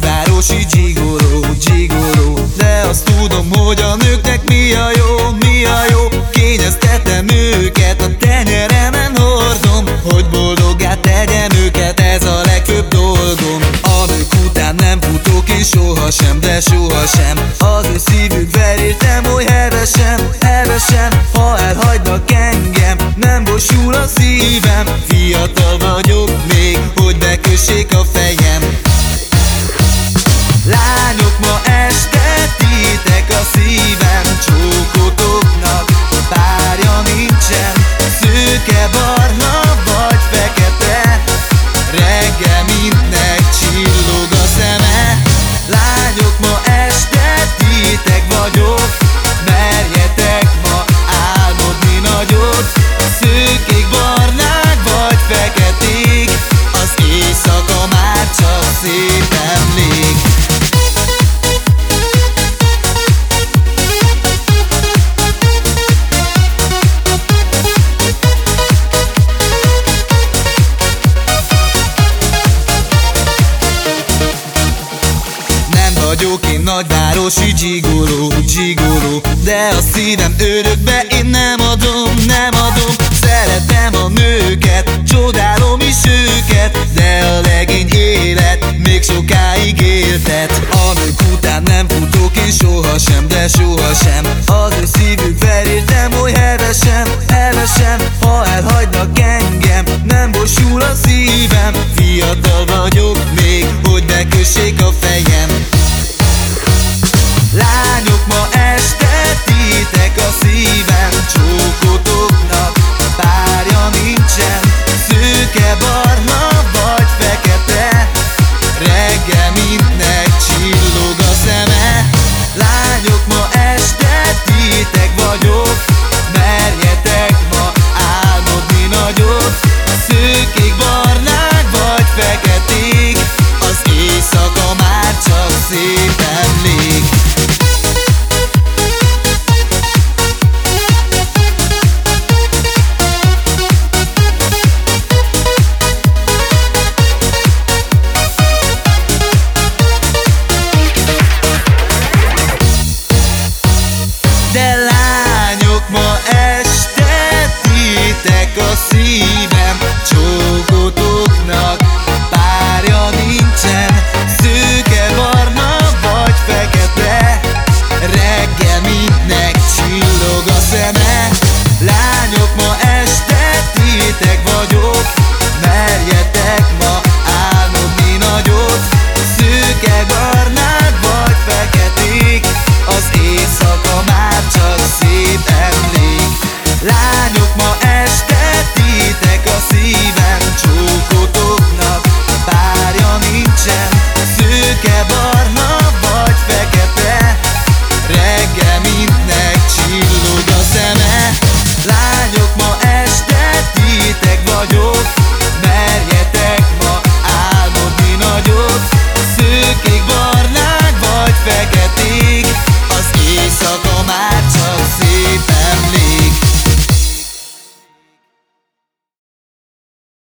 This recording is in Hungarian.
nagyvárosi dzsigoló, dzsigoló De azt tudom, hogy a nőknek mi a jó, mi a jó. Kényeztetem őket, a tenyeremen hordom Hogy boldoggá tegyem őket, ez a legfőbb dolgom. A nők után nem futok én sohasem, de sohasem. Az ő szívük verértem, oly hevesen, hevesen Ha elhagynak engem, nem bosul a szívem. Fiatal vagyok még, hogy bekössék a fejem Lányok ma este titek a nagyvárosi dzsigoló, dzsigoló De a szívem örökbe én nem adom, nem adom. Szeretem a nőket, csodálom is őket De a De lányok ma este titek a szívem csók